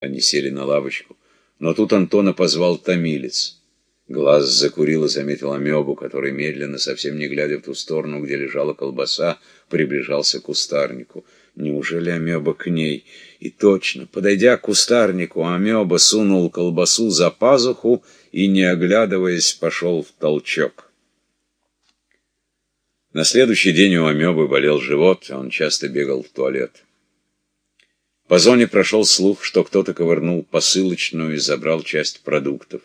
Они сели на лавочку, но тут Антона позвал томилец. Глаз закурил и заметил амебу, который медленно, совсем не глядя в ту сторону, где лежала колбаса, приближался к кустарнику. Неужели амеба к ней? И точно, подойдя к кустарнику, амеба сунул колбасу за пазуху и, не оглядываясь, пошел в толчок. На следующий день у амебы болел живот, он часто бегал в туалет. По зоне прошел слух, что кто-то ковырнул посылочную и забрал часть продуктов.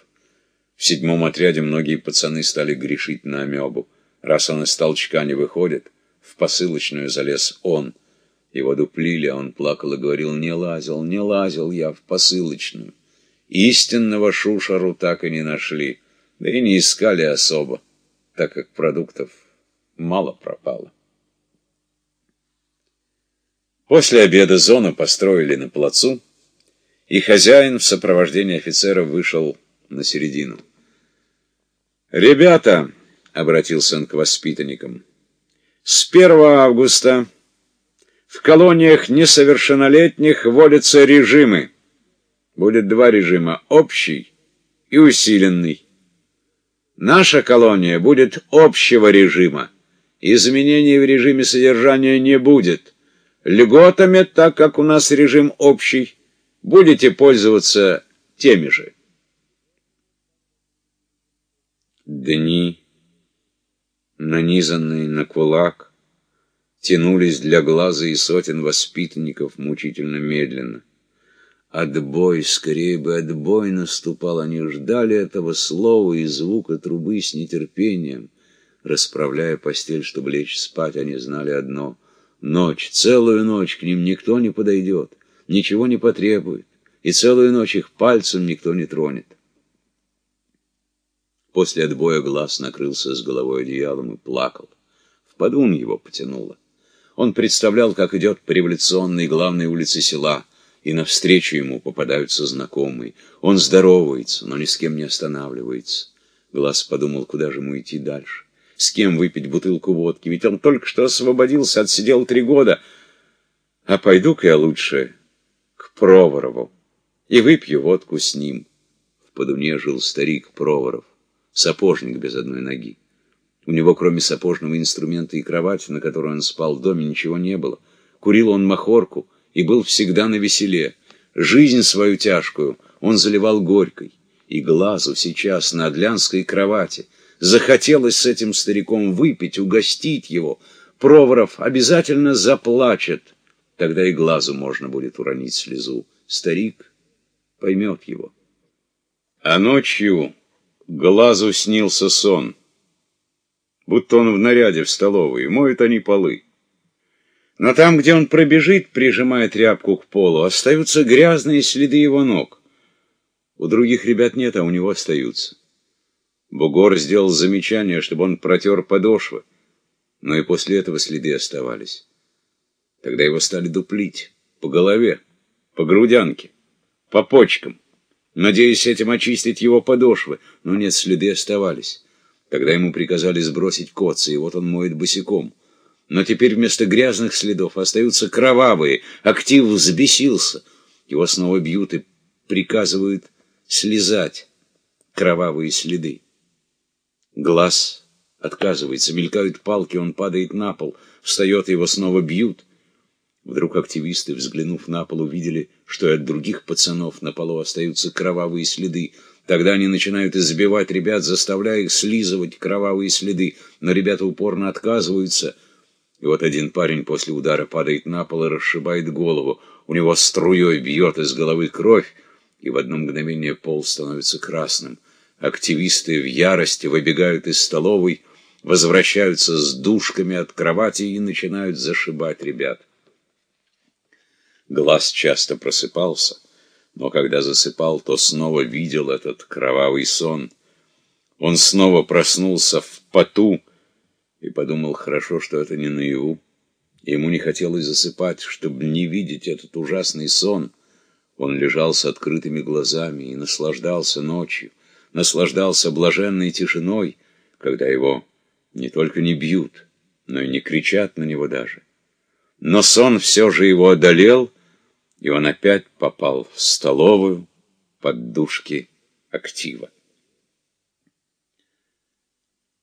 В седьмом отряде многие пацаны стали грешить на амебу. Раз он из толчка не выходит, в посылочную залез он. Его дуплили, а он плакал и говорил, не лазил, не лазил я в посылочную. Истинного шушару так и не нашли, да и не искали особо, так как продуктов мало пропало. После обеда зону построили на плацу, и хозяин в сопровождении офицера вышел на середину. «Ребята!» — обратился он к воспитанникам. «С 1 августа в колониях несовершеннолетних вводятся режимы. Будет два режима — общий и усиленный. Наша колония будет общего режима. Изменений в режиме содержания не будет» льготами, так как у нас режим общий, будете пользоваться теми же. Дни, нанизанные на кулак, тянулись для глаза и сотен воспитанников мучительно медленно. Отбой, скорее бы отбой наступал, они ждали этого слова и звука трубы с нетерпением. Расправляя постель, чтобы лечь спать, они знали одно — Ночь, целую ночь к ним никто не подойдет, ничего не потребует, и целую ночь их пальцем никто не тронет. После отбоя глаз накрылся с головой одеялом и плакал. В подун его потянуло. Он представлял, как идет по революционной главной улице села, и навстречу ему попадаются знакомые. Он здоровается, но ни с кем не останавливается. Глаз подумал, куда же ему идти дальше с кем выпить бутылку водки, ведь он только что освободился, отсидел три года. А пойду-ка я лучше к Проворову и выпью водку с ним. В подуне жил старик Проворов, сапожник без одной ноги. У него, кроме сапожного инструмента и кровати, на которой он спал в доме, ничего не было. Курил он махорку и был всегда на веселе. Жизнь свою тяжкую он заливал горькой. И глазу сейчас на одлянской кровати — Захотелось с этим стариком выпить, угостить его. Проворов обязательно заплачет. Тогда и глазу можно будет уронить слезу. Старик поймет его. А ночью глазу снился сон. Будто он в наряде в столовой, моют они полы. Но там, где он пробежит, прижимая тряпку к полу, остаются грязные следы его ног. У других ребят нет, а у него остаются. Бугор сделал замечание, чтобы он протер подошвы, но и после этого следы оставались. Тогда его стали дуплить по голове, по грудянке, по почкам, надеясь этим очистить его подошвы, но нет, следы оставались. Тогда ему приказали сбросить коцы, и вот он моет босиком. Но теперь вместо грязных следов остаются кровавые. Актив взбесился. Его снова бьют и приказывают слезать кровавые следы. Глаз отказывается, мелькают палки, он падает на пол, встает, его снова бьют. Вдруг активисты, взглянув на пол, увидели, что и от других пацанов на полу остаются кровавые следы. Тогда они начинают избивать ребят, заставляя их слизывать кровавые следы, но ребята упорно отказываются. И вот один парень после удара падает на пол и расшибает голову. У него струей бьет из головы кровь, и в одно мгновение пол становится красным. Активисты в ярости выбегают из столовой, возвращаются с душками от кровати и начинают зашибать ребят. Глаз часто просыпался, но когда засыпал, то снова видел этот кровавый сон. Он снова проснулся в поту и подумал, хорошо, что это не наяву. Ему не хотелось засыпать, чтобы не видеть этот ужасный сон. Он лежал с открытыми глазами и наслаждался ночью наслаждался блаженной тишиной, когда его не только не бьют, но и не кричат на него даже. Но сон все же его одолел, и он опять попал в столовую под душки актива.